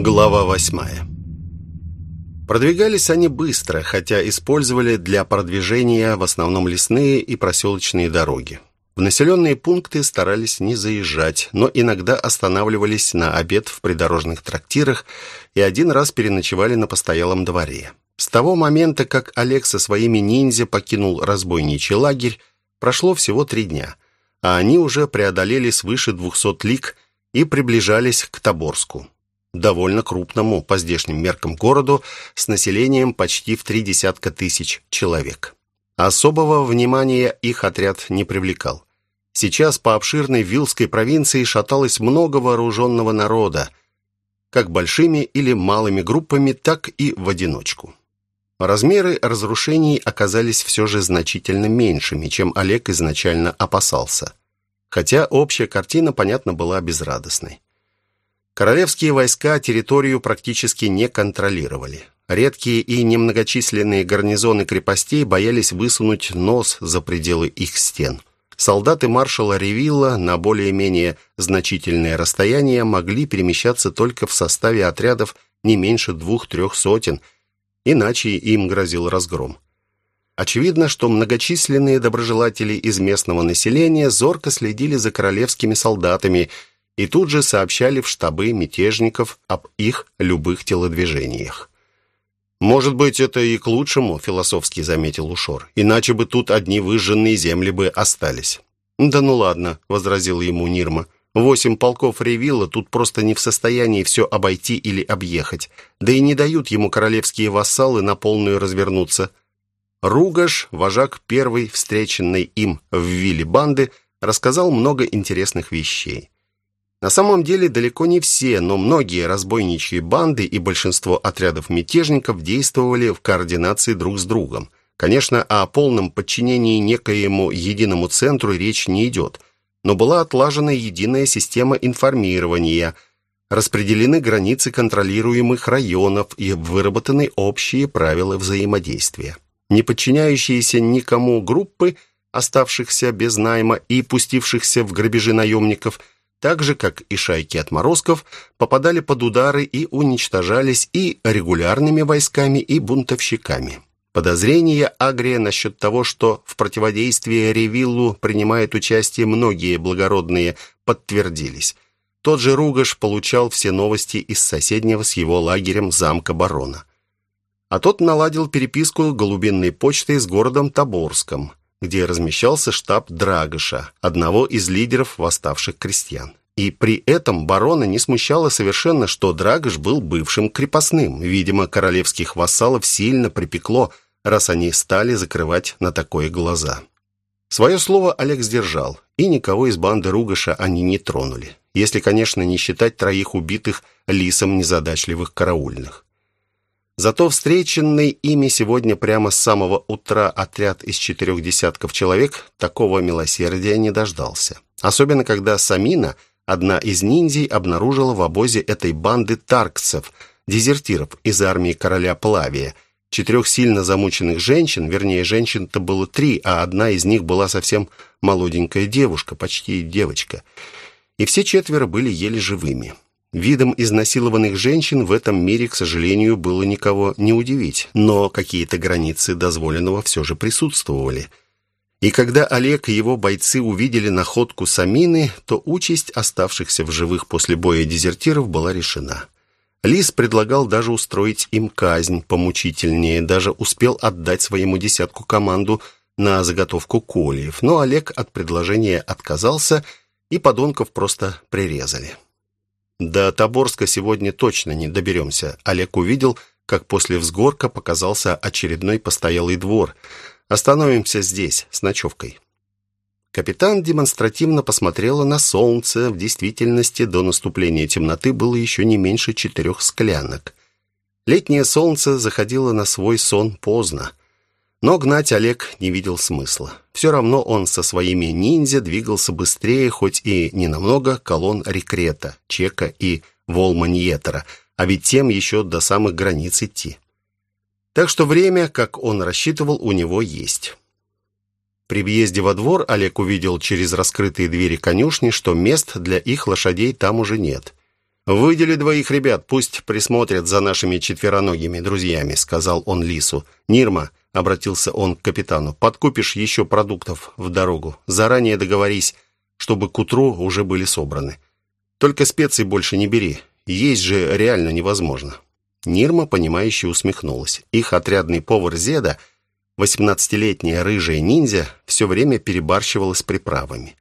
Глава восьмая Продвигались они быстро, хотя использовали для продвижения в основном лесные и проселочные дороги. В населенные пункты старались не заезжать, но иногда останавливались на обед в придорожных трактирах и один раз переночевали на постоялом дворе. С того момента, как Олег со своими ниндзя покинул разбойничий лагерь, прошло всего три дня, а они уже преодолели свыше двухсот лиг и приближались к Тоборску довольно крупному по здешним меркам городу с населением почти в три десятка тысяч человек. Особого внимания их отряд не привлекал. Сейчас по обширной Вилской провинции шаталось много вооруженного народа, как большими или малыми группами, так и в одиночку. Размеры разрушений оказались все же значительно меньшими, чем Олег изначально опасался. Хотя общая картина, понятно, была безрадостной. Королевские войска территорию практически не контролировали. Редкие и немногочисленные гарнизоны крепостей боялись высунуть нос за пределы их стен. Солдаты маршала Ревилла на более-менее значительное расстояние могли перемещаться только в составе отрядов не меньше двух-трех сотен, иначе им грозил разгром. Очевидно, что многочисленные доброжелатели из местного населения зорко следили за королевскими солдатами – и тут же сообщали в штабы мятежников об их любых телодвижениях. «Может быть, это и к лучшему», — философски заметил Ушор. «Иначе бы тут одни выжженные земли бы остались». «Да ну ладно», — возразил ему Нирма. «Восемь полков Ревилла тут просто не в состоянии все обойти или объехать. Да и не дают ему королевские вассалы на полную развернуться». Ругаш, вожак первой встреченной им в вилле банды, рассказал много интересных вещей. На самом деле далеко не все, но многие разбойничьи банды и большинство отрядов мятежников действовали в координации друг с другом. Конечно, о полном подчинении некоему единому центру речь не идет, но была отлажена единая система информирования, распределены границы контролируемых районов и выработаны общие правила взаимодействия. Не подчиняющиеся никому группы, оставшихся без найма и пустившихся в грабежи наемников – так же, как и шайки отморозков, попадали под удары и уничтожались и регулярными войсками, и бунтовщиками. Подозрения Агрия насчет того, что в противодействии Ревиллу принимают участие многие благородные, подтвердились. Тот же Ругаш получал все новости из соседнего с его лагерем замка барона. А тот наладил переписку голубинной почтой с городом Тоборском где размещался штаб Драгоша, одного из лидеров восставших крестьян. И при этом барона не смущало совершенно, что Драгош был бывшим крепостным. Видимо, королевских вассалов сильно припекло, раз они стали закрывать на такое глаза. Свое слово Олег сдержал, и никого из банды Ругаша они не тронули. Если, конечно, не считать троих убитых лисом незадачливых караульных. Зато встреченный ими сегодня прямо с самого утра отряд из четырех десятков человек такого милосердия не дождался. Особенно, когда Самина, одна из ниндзей, обнаружила в обозе этой банды таркцев, дезертиров из армии короля Плавия, четырех сильно замученных женщин, вернее, женщин-то было три, а одна из них была совсем молоденькая девушка, почти девочка. И все четверо были еле живыми. Видом изнасилованных женщин в этом мире, к сожалению, было никого не удивить, но какие-то границы дозволенного все же присутствовали. И когда Олег и его бойцы увидели находку Самины, то участь оставшихся в живых после боя дезертиров была решена. Лис предлагал даже устроить им казнь помучительнее, даже успел отдать своему десятку команду на заготовку кольев, но Олег от предложения отказался, и подонков просто прирезали. До Тоборска сегодня точно не доберемся. Олег увидел, как после взгорка показался очередной постоялый двор. Остановимся здесь, с ночевкой. Капитан демонстративно посмотрела на солнце. В действительности до наступления темноты было еще не меньше четырех склянок. Летнее солнце заходило на свой сон поздно. Но гнать Олег не видел смысла. Все равно он со своими ниндзя двигался быстрее, хоть и не намного, колонн Рекрета, Чека и Волманьетера, а ведь тем еще до самых границ идти. Так что время, как он рассчитывал, у него есть. При въезде во двор Олег увидел через раскрытые двери конюшни, что мест для их лошадей там уже нет. «Выдели двоих ребят, пусть присмотрят за нашими четвероногими друзьями», — сказал он Лису. «Нирма», — обратился он к капитану, — «подкупишь еще продуктов в дорогу. Заранее договорись, чтобы к утру уже были собраны. Только специй больше не бери. Есть же реально невозможно». Нирма, понимающе усмехнулась. Их отрядный повар Зеда, восемнадцатилетняя рыжая ниндзя, все время перебарщивала с приправами.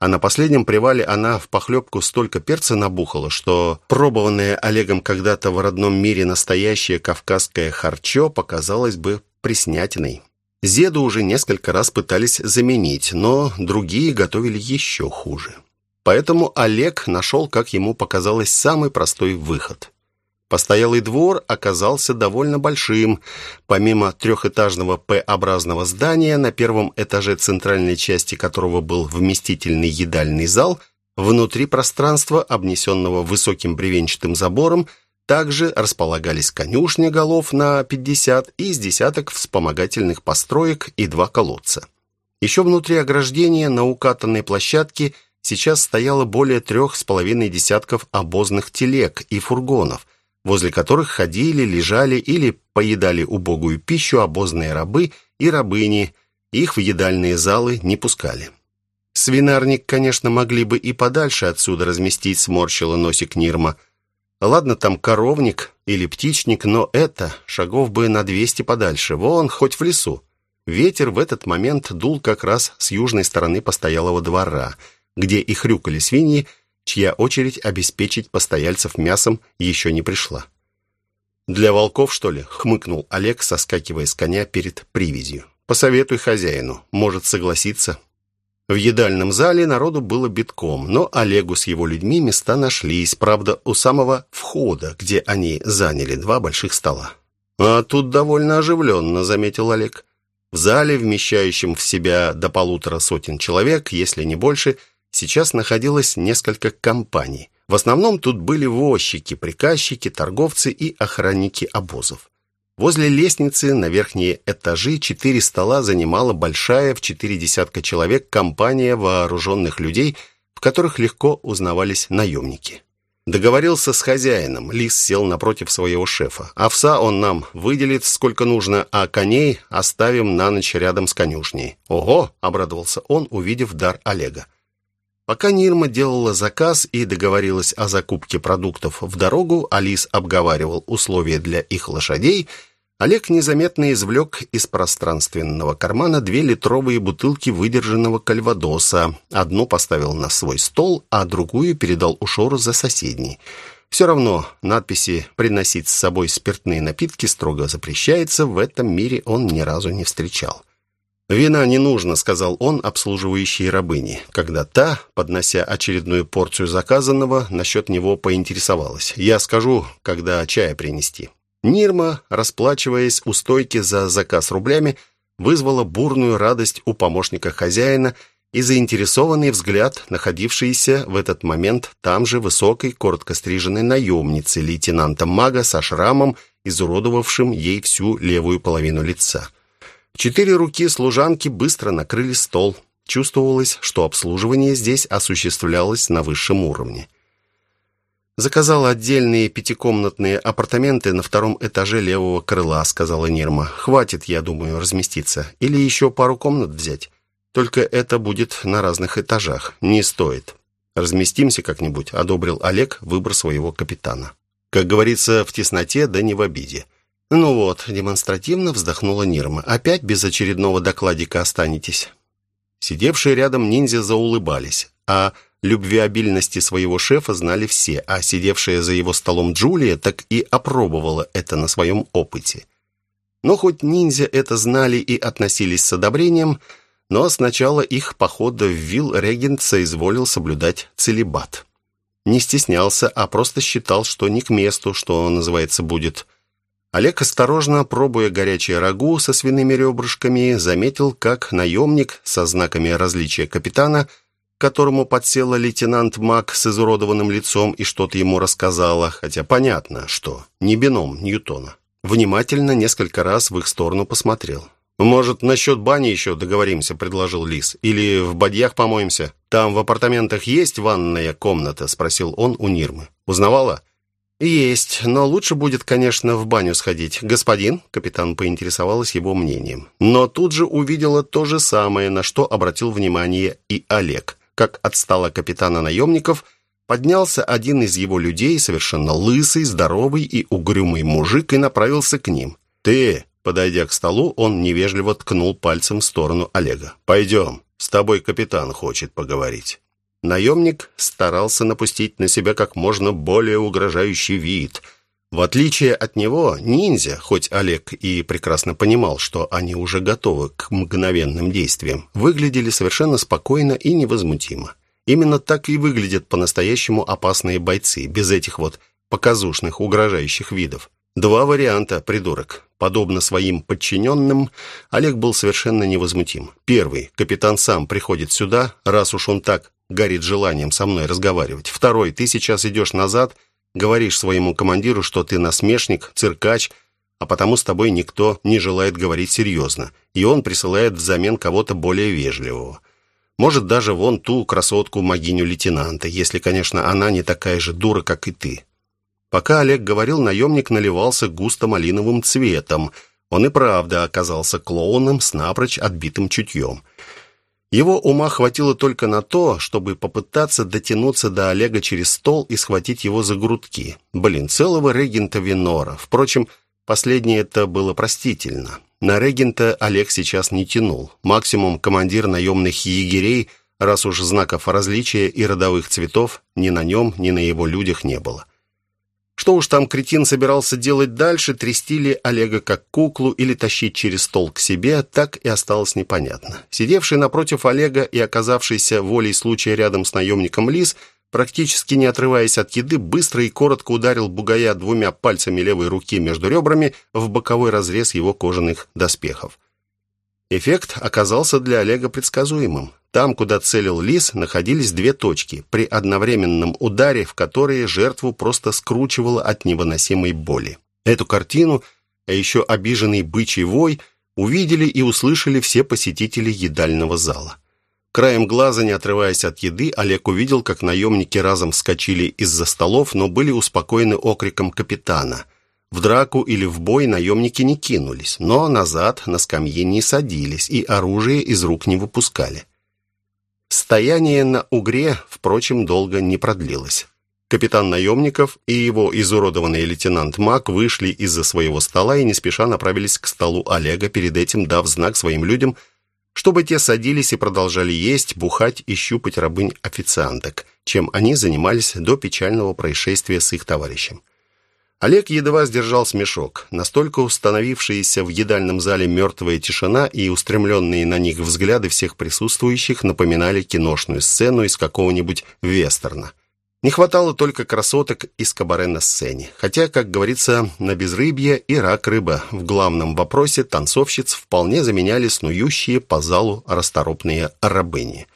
А на последнем привале она в похлебку столько перца набухала, что пробованное Олегом когда-то в родном мире настоящее кавказское харчо показалось бы приснятиной. Зеду уже несколько раз пытались заменить, но другие готовили еще хуже. Поэтому Олег нашел, как ему показалось, самый простой выход – Постоялый двор оказался довольно большим. Помимо трехэтажного П-образного здания, на первом этаже центральной части которого был вместительный едальный зал, внутри пространства, обнесенного высоким бревенчатым забором, также располагались конюшня голов на 50 и десяток вспомогательных построек и два колодца. Еще внутри ограждения на укатанной площадке сейчас стояло более трех с половиной десятков обозных телег и фургонов – возле которых ходили, лежали или поедали убогую пищу обозные рабы и рабыни, их в едальные залы не пускали. Свинарник, конечно, могли бы и подальше отсюда разместить, сморщила носик Нирма. Ладно, там коровник или птичник, но это шагов бы на двести подальше, вон, хоть в лесу. Ветер в этот момент дул как раз с южной стороны постоялого двора, где и хрюкали свиньи, чья очередь обеспечить постояльцев мясом еще не пришла. «Для волков, что ли?» — хмыкнул Олег, соскакивая с коня перед привязью. «Посоветуй хозяину, может согласиться». В едальном зале народу было битком, но Олегу с его людьми места нашлись, правда, у самого входа, где они заняли два больших стола. «А тут довольно оживленно», — заметил Олег. В зале, вмещающем в себя до полутора сотен человек, если не больше, — сейчас находилось несколько компаний. В основном тут были возчики, приказчики, торговцы и охранники обозов. Возле лестницы на верхние этажи четыре стола занимала большая в четыре десятка человек компания вооруженных людей, в которых легко узнавались наемники. Договорился с хозяином. Лис сел напротив своего шефа. Овса он нам выделит сколько нужно, а коней оставим на ночь рядом с конюшней. «Ого!» — обрадовался он, увидев дар Олега. Пока Нирма делала заказ и договорилась о закупке продуктов в дорогу, Алис обговаривал условия для их лошадей, Олег незаметно извлек из пространственного кармана две литровые бутылки выдержанного кальвадоса. Одну поставил на свой стол, а другую передал Ушору за соседний. Все равно надписи «приносить с собой спиртные напитки» строго запрещается, в этом мире он ни разу не встречал. «Вина не нужно», — сказал он обслуживающей рабыне, когда та, поднося очередную порцию заказанного, насчет него поинтересовалась. «Я скажу, когда чая принести». Нирма, расплачиваясь у стойки за заказ рублями, вызвала бурную радость у помощника хозяина и заинтересованный взгляд находившейся в этот момент там же высокой, коротко стриженной наемницы лейтенанта Мага со шрамом, изуродовавшим ей всю левую половину лица. Четыре руки служанки быстро накрыли стол. Чувствовалось, что обслуживание здесь осуществлялось на высшем уровне. «Заказала отдельные пятикомнатные апартаменты на втором этаже левого крыла», — сказала Нирма. «Хватит, я думаю, разместиться. Или еще пару комнат взять. Только это будет на разных этажах. Не стоит. Разместимся как-нибудь», — одобрил Олег выбор своего капитана. Как говорится, в тесноте, да не в обиде. «Ну вот», — демонстративно вздохнула Нирма. «Опять без очередного докладика останетесь». Сидевшие рядом ниндзя заулыбались, а любвеобильности своего шефа знали все, а сидевшая за его столом Джулия так и опробовала это на своем опыте. Но хоть ниндзя это знали и относились с одобрением, но с начала их похода в Вилл регент соизволил соблюдать целебат. Не стеснялся, а просто считал, что не к месту, что называется, будет – Олег, осторожно пробуя горячее рагу со свиными ребрышками, заметил, как наемник со знаками различия капитана, которому подсела лейтенант Мак с изуродованным лицом и что-то ему рассказала, хотя понятно, что не бином Ньютона. Внимательно несколько раз в их сторону посмотрел. «Может, насчет бани еще договоримся», — предложил Лис. «Или в бадьях помоемся? Там в апартаментах есть ванная комната?» — спросил он у Нирмы. «Узнавала?» «Есть, но лучше будет, конечно, в баню сходить. Господин?» — капитан поинтересовалась его мнением. Но тут же увидела то же самое, на что обратил внимание и Олег. Как отстала капитана наемников, поднялся один из его людей, совершенно лысый, здоровый и угрюмый мужик, и направился к ним. «Ты!» Подойдя к столу, он невежливо ткнул пальцем в сторону Олега. «Пойдем, с тобой капитан хочет поговорить». Наемник старался напустить на себя как можно более угрожающий вид. В отличие от него, ниндзя, хоть Олег и прекрасно понимал, что они уже готовы к мгновенным действиям, выглядели совершенно спокойно и невозмутимо. Именно так и выглядят по-настоящему опасные бойцы, без этих вот показушных угрожающих видов. Два варианта, придурок. Подобно своим подчиненным, Олег был совершенно невозмутим. Первый. Капитан сам приходит сюда, раз уж он так горит желанием со мной разговаривать. Второй. Ты сейчас идешь назад, говоришь своему командиру, что ты насмешник, циркач, а потому с тобой никто не желает говорить серьезно. И он присылает взамен кого-то более вежливого. Может, даже вон ту красотку-могиню лейтенанта, если, конечно, она не такая же дура, как и ты. Пока Олег говорил, наемник наливался густо-малиновым цветом. Он и правда оказался клоуном с напрочь отбитым чутьем. Его ума хватило только на то, чтобы попытаться дотянуться до Олега через стол и схватить его за грудки. Блин, целого регента Винора. Впрочем, последнее это было простительно. На регента Олег сейчас не тянул. Максимум командир наемных егерей, раз уж знаков различия и родовых цветов ни на нем, ни на его людях не было. Что уж там кретин собирался делать дальше, трясти ли Олега как куклу или тащить через стол к себе, так и осталось непонятно. Сидевший напротив Олега и оказавшийся волей случая рядом с наемником Лис, практически не отрываясь от еды, быстро и коротко ударил бугая двумя пальцами левой руки между ребрами в боковой разрез его кожаных доспехов. Эффект оказался для Олега предсказуемым. Там, куда целил лис, находились две точки, при одновременном ударе, в которые жертву просто скручивало от невыносимой боли. Эту картину, а еще обиженный бычий вой, увидели и услышали все посетители едального зала. Краем глаза, не отрываясь от еды, Олег увидел, как наемники разом вскочили из-за столов, но были успокоены окриком капитана – в драку или в бой наемники не кинулись, но назад на скамье не садились и оружие из рук не выпускали. Стояние на угре, впрочем, долго не продлилось. Капитан наемников и его изуродованный лейтенант Мак вышли из-за своего стола и не спеша направились к столу Олега, перед этим дав знак своим людям, чтобы те садились и продолжали есть, бухать и щупать рабынь-официанток, чем они занимались до печального происшествия с их товарищем. Олег едва сдержал смешок. Настолько установившаяся в едальном зале мертвая тишина и устремленные на них взгляды всех присутствующих напоминали киношную сцену из какого-нибудь вестерна. Не хватало только красоток из кабаре на сцене. Хотя, как говорится, на безрыбье и рак рыба. В главном вопросе танцовщиц вполне заменяли снующие по залу расторопные рабыни.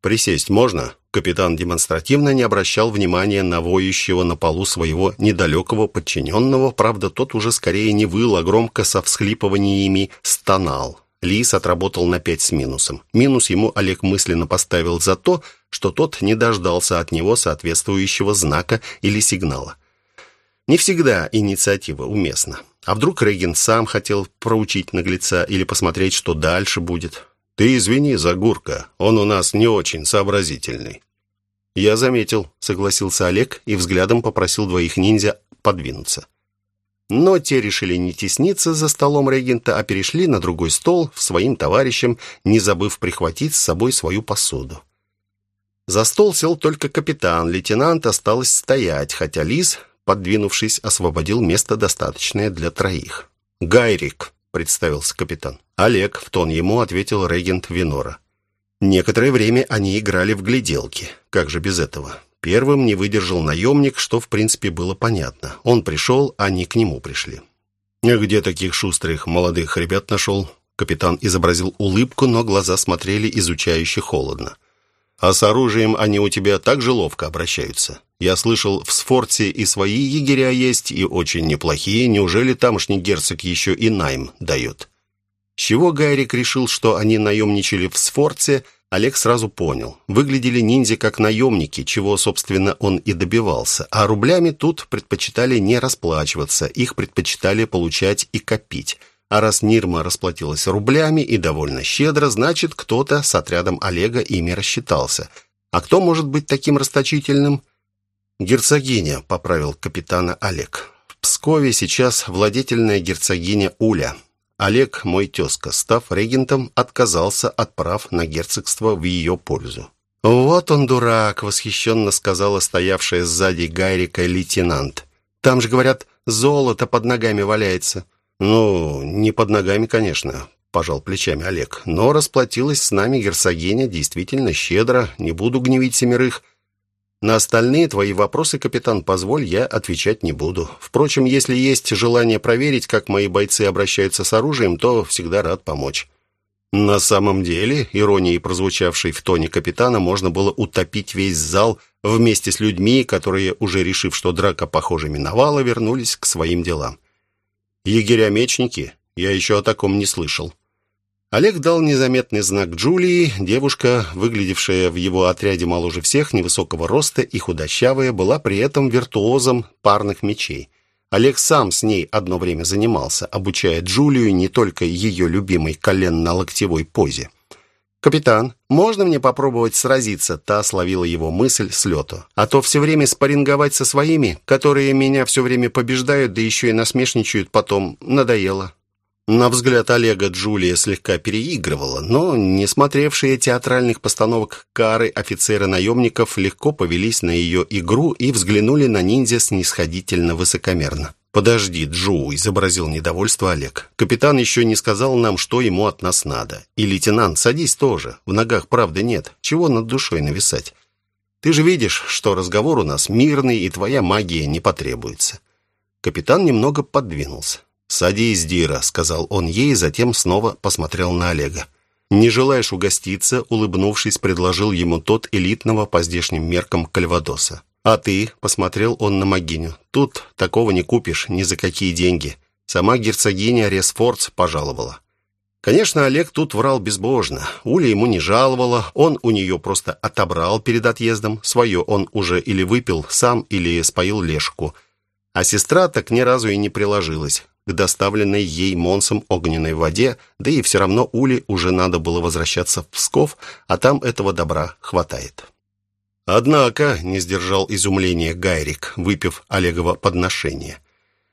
«Присесть можно?» Капитан демонстративно не обращал внимания на воющего на полу своего недалекого подчиненного, правда, тот уже скорее не выл, а громко со всхлипываниями стонал. Лис отработал на пять с минусом. Минус ему Олег мысленно поставил за то, что тот не дождался от него соответствующего знака или сигнала. Не всегда инициатива уместна. А вдруг Регин сам хотел проучить наглеца или посмотреть, что дальше будет? «Ты извини, Загурка, он у нас не очень сообразительный». «Я заметил», — согласился Олег и взглядом попросил двоих ниндзя подвинуться. Но те решили не тесниться за столом регента, а перешли на другой стол в своим товарищам, не забыв прихватить с собой свою посуду. За стол сел только капитан, лейтенант осталось стоять, хотя Лис, подвинувшись, освободил место достаточное для троих. «Гайрик», — представился капитан. «Олег», — в тон ему ответил регент Винора. Некоторое время они играли в гляделки. Как же без этого? Первым не выдержал наемник, что в принципе было понятно. Он пришел, они к нему пришли. «Где таких шустрых молодых ребят нашел?» Капитан изобразил улыбку, но глаза смотрели изучающе холодно. «А с оружием они у тебя так же ловко обращаются?» Я слышал, в Сфорте и свои егеря есть, и очень неплохие. Неужели тамошний герцог еще и найм дает?» С чего Гайрик решил, что они наемничали в Сфорце, Олег сразу понял. Выглядели ниндзя как наемники, чего, собственно, он и добивался. А рублями тут предпочитали не расплачиваться, их предпочитали получать и копить. А раз Нирма расплатилась рублями и довольно щедро, значит, кто-то с отрядом Олега ими рассчитался. А кто может быть таким расточительным? «Герцогиня», — поправил капитана Олег. «В Пскове сейчас владетельная герцогиня Уля. Олег, мой тезка, став регентом, отказался от прав на герцогство в ее пользу». «Вот он дурак», — восхищенно сказала стоявшая сзади Гайрика лейтенант. «Там же, говорят, золото под ногами валяется». «Ну, не под ногами, конечно», — пожал плечами Олег. «Но расплатилась с нами герцогиня действительно щедро, не буду гневить семерых. На остальные твои вопросы, капитан, позволь, я отвечать не буду. Впрочем, если есть желание проверить, как мои бойцы обращаются с оружием, то всегда рад помочь». На самом деле, иронией прозвучавшей в тоне капитана, можно было утопить весь зал вместе с людьми, которые, уже решив, что драка, похоже, миновала, вернулись к своим делам. «Егеря-мечники? Я еще о таком не слышал». Олег дал незаметный знак Джулии. Девушка, выглядевшая в его отряде моложе всех, невысокого роста и худощавая, была при этом виртуозом парных мечей. Олег сам с ней одно время занимался, обучая Джулию не только ее любимой коленно-локтевой позе. «Капитан, можно мне попробовать сразиться?» Та словила его мысль с лету. «А то все время спарринговать со своими, которые меня все время побеждают, да еще и насмешничают потом, надоело». На взгляд Олега Джулия слегка переигрывала, но, не смотревшие театральных постановок кары офицеры-наемников легко повелись на ее игру и взглянули на ниндзя снисходительно высокомерно. «Подожди, Джу», — изобразил недовольство Олег. «Капитан еще не сказал нам, что ему от нас надо. И, лейтенант, садись тоже. В ногах правды нет. Чего над душой нависать? Ты же видишь, что разговор у нас мирный, и твоя магия не потребуется». Капитан немного подвинулся. «Садись, Дира», — сказал он ей, затем снова посмотрел на Олега. «Не желаешь угоститься?» — улыбнувшись, предложил ему тот элитного по здешним меркам кальвадоса. «А ты?» — посмотрел он на Магиню. «Тут такого не купишь ни за какие деньги». Сама герцогиня Ресфордс пожаловала. Конечно, Олег тут врал безбожно. Уля ему не жаловала, он у нее просто отобрал перед отъездом. Свое он уже или выпил сам, или споил Лешку. А сестра так ни разу и не приложилась к доставленной ей Монсом огненной воде, да и все равно Уле уже надо было возвращаться в Псков, а там этого добра хватает. Однако не сдержал изумления Гайрик, выпив Олегово подношение.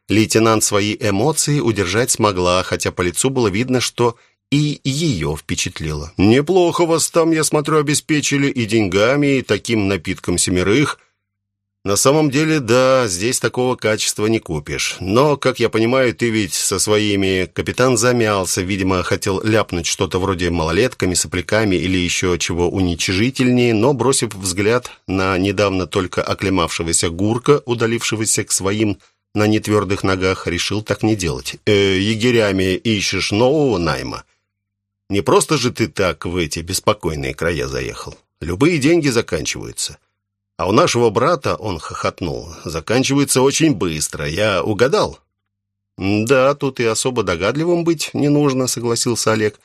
Лейтенант свои эмоции удержать смогла, хотя по лицу было видно, что и ее впечатлило. «Неплохо вас там, я смотрю, обеспечили и деньгами, и таким напитком семерых. На самом деле, да, здесь такого качества не купишь. Но, как я понимаю, ты ведь со своими... Капитан замялся, видимо, хотел ляпнуть что-то вроде малолетками, сопляками или еще чего уничижительнее, но, бросив взгляд на недавно только оклемавшегося Гурка, удалившегося к своим на нетвердых ногах, решил так не делать. «Э, егерями ищешь нового найма? Не просто же ты так в эти беспокойные края заехал. Любые деньги заканчиваются». А у нашего брата, он хохотнул, заканчивается очень быстро. Я угадал? Да, тут и особо догадливым быть не нужно, согласился Олег.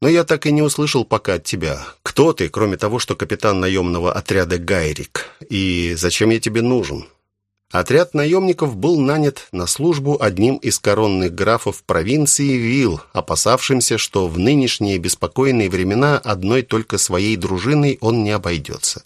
Но я так и не услышал пока от тебя. Кто ты, кроме того, что капитан наемного отряда Гайрик? И зачем я тебе нужен? Отряд наемников был нанят на службу одним из коронных графов провинции Вил, опасавшимся, что в нынешние беспокойные времена одной только своей дружиной он не обойдется.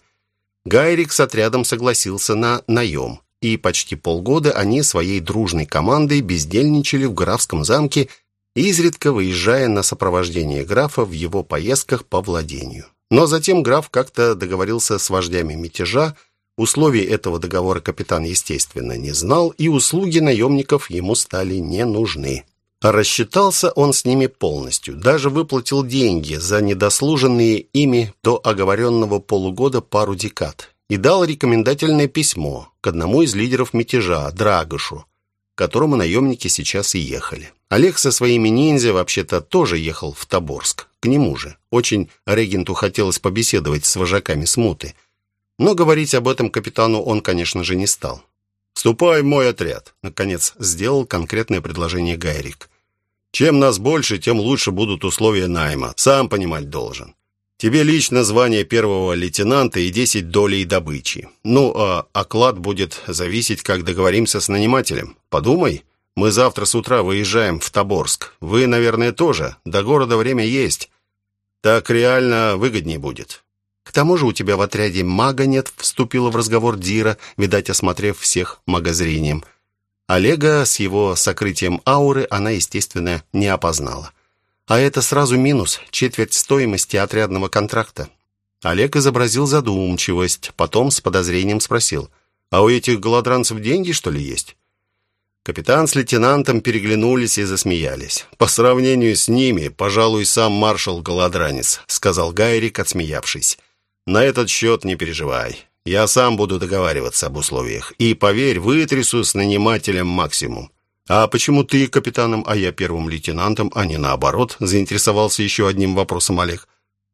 Гайрик с отрядом согласился на наем, и почти полгода они своей дружной командой бездельничали в графском замке, изредка выезжая на сопровождение графа в его поездках по владению. Но затем граф как-то договорился с вождями мятежа, условий этого договора капитан, естественно, не знал, и услуги наемников ему стали не нужны. Рассчитался он с ними полностью, даже выплатил деньги за недослуженные ими до оговоренного полугода пару декад и дал рекомендательное письмо к одному из лидеров мятежа, Драгошу, к которому наемники сейчас и ехали. Олег со своими ниндзя вообще-то тоже ехал в Тоборск, к нему же. Очень регенту хотелось побеседовать с вожаками смуты. Но говорить об этом капитану он, конечно же, не стал. «Вступай в мой отряд», — наконец сделал конкретное предложение Гайрик. Чем нас больше, тем лучше будут условия найма. Сам понимать должен. Тебе лично звание первого лейтенанта и 10 долей добычи. Ну, а оклад будет зависеть, как договоримся с нанимателем. Подумай, мы завтра с утра выезжаем в Тоборск. Вы, наверное, тоже. До города время есть. Так реально выгоднее будет. К тому же у тебя в отряде мага нет, вступила в разговор Дира, видать, осмотрев всех магозрением. Олега с его сокрытием ауры она, естественно, не опознала. А это сразу минус, четверть стоимости отрядного контракта. Олег изобразил задумчивость, потом с подозрением спросил, «А у этих голодранцев деньги, что ли, есть?» Капитан с лейтенантом переглянулись и засмеялись. «По сравнению с ними, пожалуй, сам маршал Голодранец», сказал Гайрик, отсмеявшись. «На этот счет не переживай. Я сам буду договариваться об условиях. И, поверь, вытрясу с нанимателем максимум. «А почему ты капитаном, а я первым лейтенантом, а не наоборот?» заинтересовался еще одним вопросом Олег.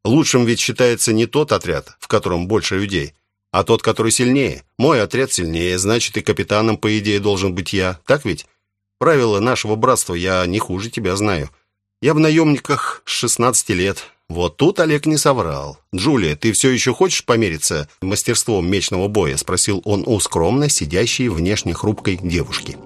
«Лучшим ведь считается не тот отряд, в котором больше людей, а тот, который сильнее. Мой отряд сильнее, значит, и капитаном, по идее, должен быть я. Так ведь? Правила нашего братства я не хуже тебя знаю. Я в наемниках с 16 лет. Вот тут Олег не соврал. «Джулия, ты все еще хочешь помериться мастерством мечного боя?» спросил он у скромно сидящей внешне хрупкой девушки.